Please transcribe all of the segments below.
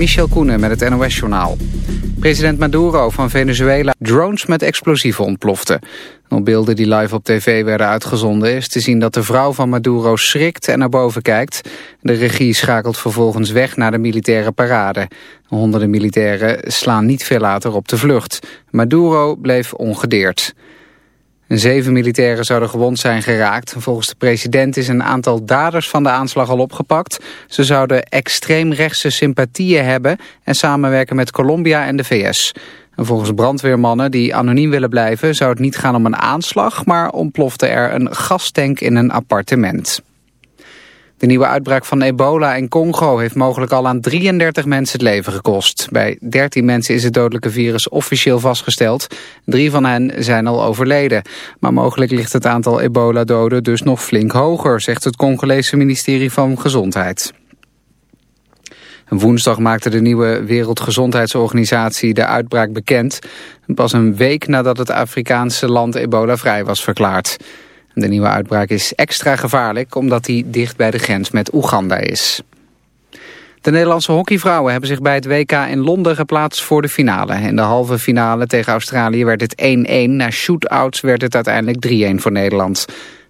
Michel Koenen met het NOS-journaal. President Maduro van Venezuela drones met explosieven ontplofte. Op beelden die live op tv werden uitgezonden is te zien dat de vrouw van Maduro schrikt en naar boven kijkt. De regie schakelt vervolgens weg naar de militaire parade. Honderden militairen slaan niet veel later op de vlucht. Maduro bleef ongedeerd. Zeven militairen zouden gewond zijn geraakt. Volgens de president is een aantal daders van de aanslag al opgepakt. Ze zouden extreemrechtse sympathieën hebben en samenwerken met Colombia en de VS. En volgens brandweermannen die anoniem willen blijven zou het niet gaan om een aanslag, maar ontplofte er een gastank in een appartement. De nieuwe uitbraak van ebola in Congo heeft mogelijk al aan 33 mensen het leven gekost. Bij 13 mensen is het dodelijke virus officieel vastgesteld. Drie van hen zijn al overleden. Maar mogelijk ligt het aantal ebola-doden dus nog flink hoger, zegt het Congolese ministerie van Gezondheid. Woensdag maakte de nieuwe Wereldgezondheidsorganisatie de uitbraak bekend. Pas een week nadat het Afrikaanse land ebola vrij was verklaard. De nieuwe uitbraak is extra gevaarlijk omdat hij dicht bij de grens met Oeganda is. De Nederlandse hockeyvrouwen hebben zich bij het WK in Londen geplaatst voor de finale. In de halve finale tegen Australië werd het 1-1. Na shootouts werd het uiteindelijk 3-1 voor Nederland.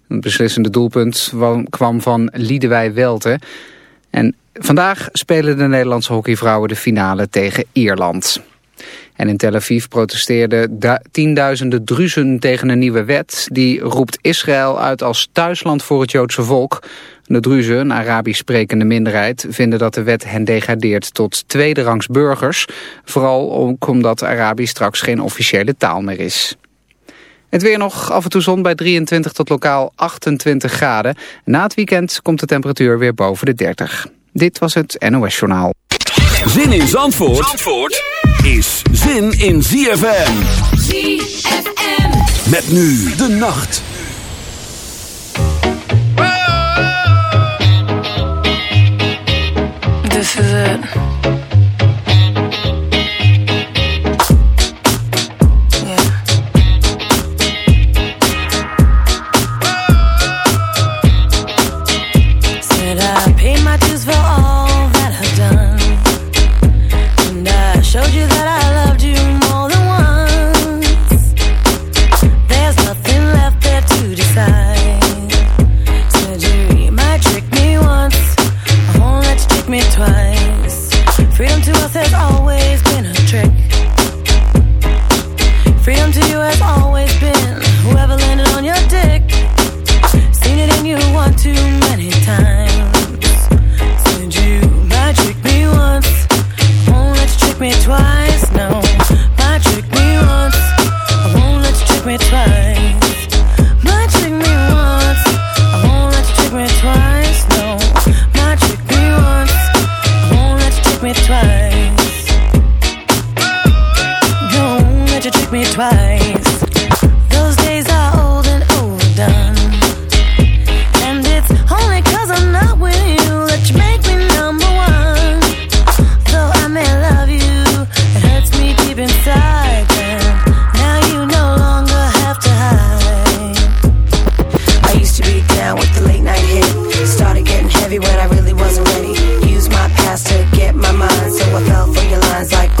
Het beslissende doelpunt kwam van Liedewij Welte. En vandaag spelen de Nederlandse hockeyvrouwen de finale tegen Ierland. En in Tel Aviv protesteerden tienduizenden Druzen tegen een nieuwe wet. Die roept Israël uit als thuisland voor het Joodse volk. De Druzen, een Arabisch sprekende minderheid, vinden dat de wet hen degradeert tot tweederangs burgers. Vooral ook omdat Arabisch straks geen officiële taal meer is. Het weer nog af en toe zon bij 23 tot lokaal 28 graden. Na het weekend komt de temperatuur weer boven de 30. Dit was het NOS Journaal. Zin in Zandvoort, Zandvoort? is zin in ZFM. ZFM. Met nu de nacht. This is it. shines like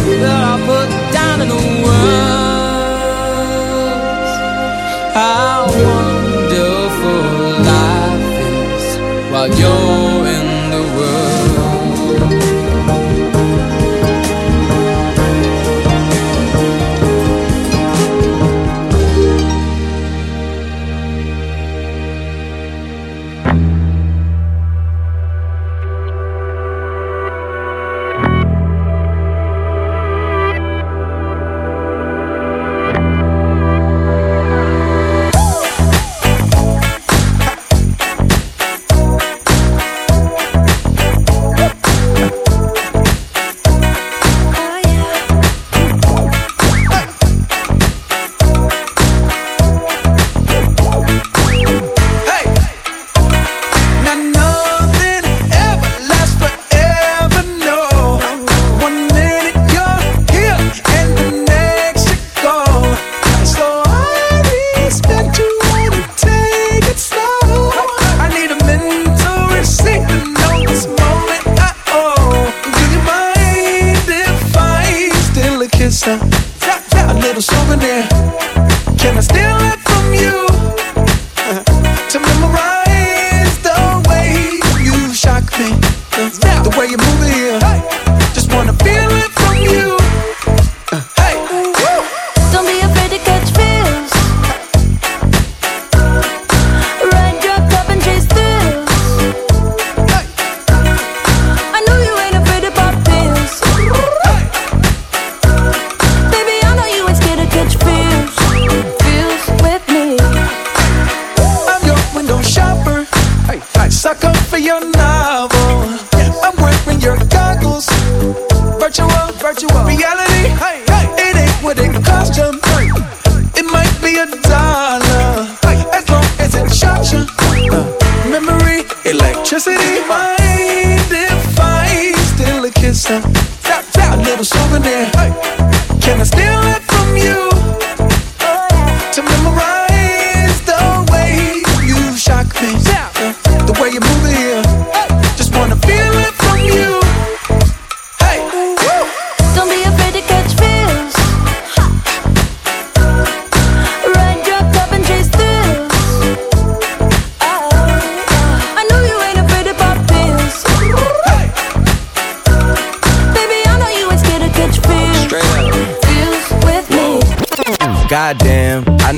that I put down in words how wonderful life is while you're in the world.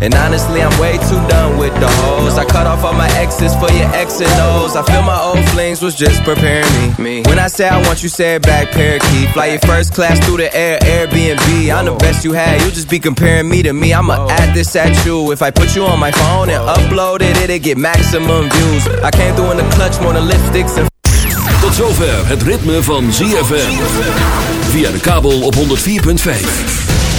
And honestly, I'm way too done with the hoes. I cut off all my exes for your X and O's. I feel my old flings was just preparing me. When I say I want you, say it back, parakeet. Fly your first class through the air, Airbnb. I'm the best you had. You just be comparing me to me. I'ma add this at you. If I put you on my phone and upload it, it'll get maximum views. I came through in the clutch more than lipsticks and Tot zover het ritme van ZFM. Via de kabel op 104.5.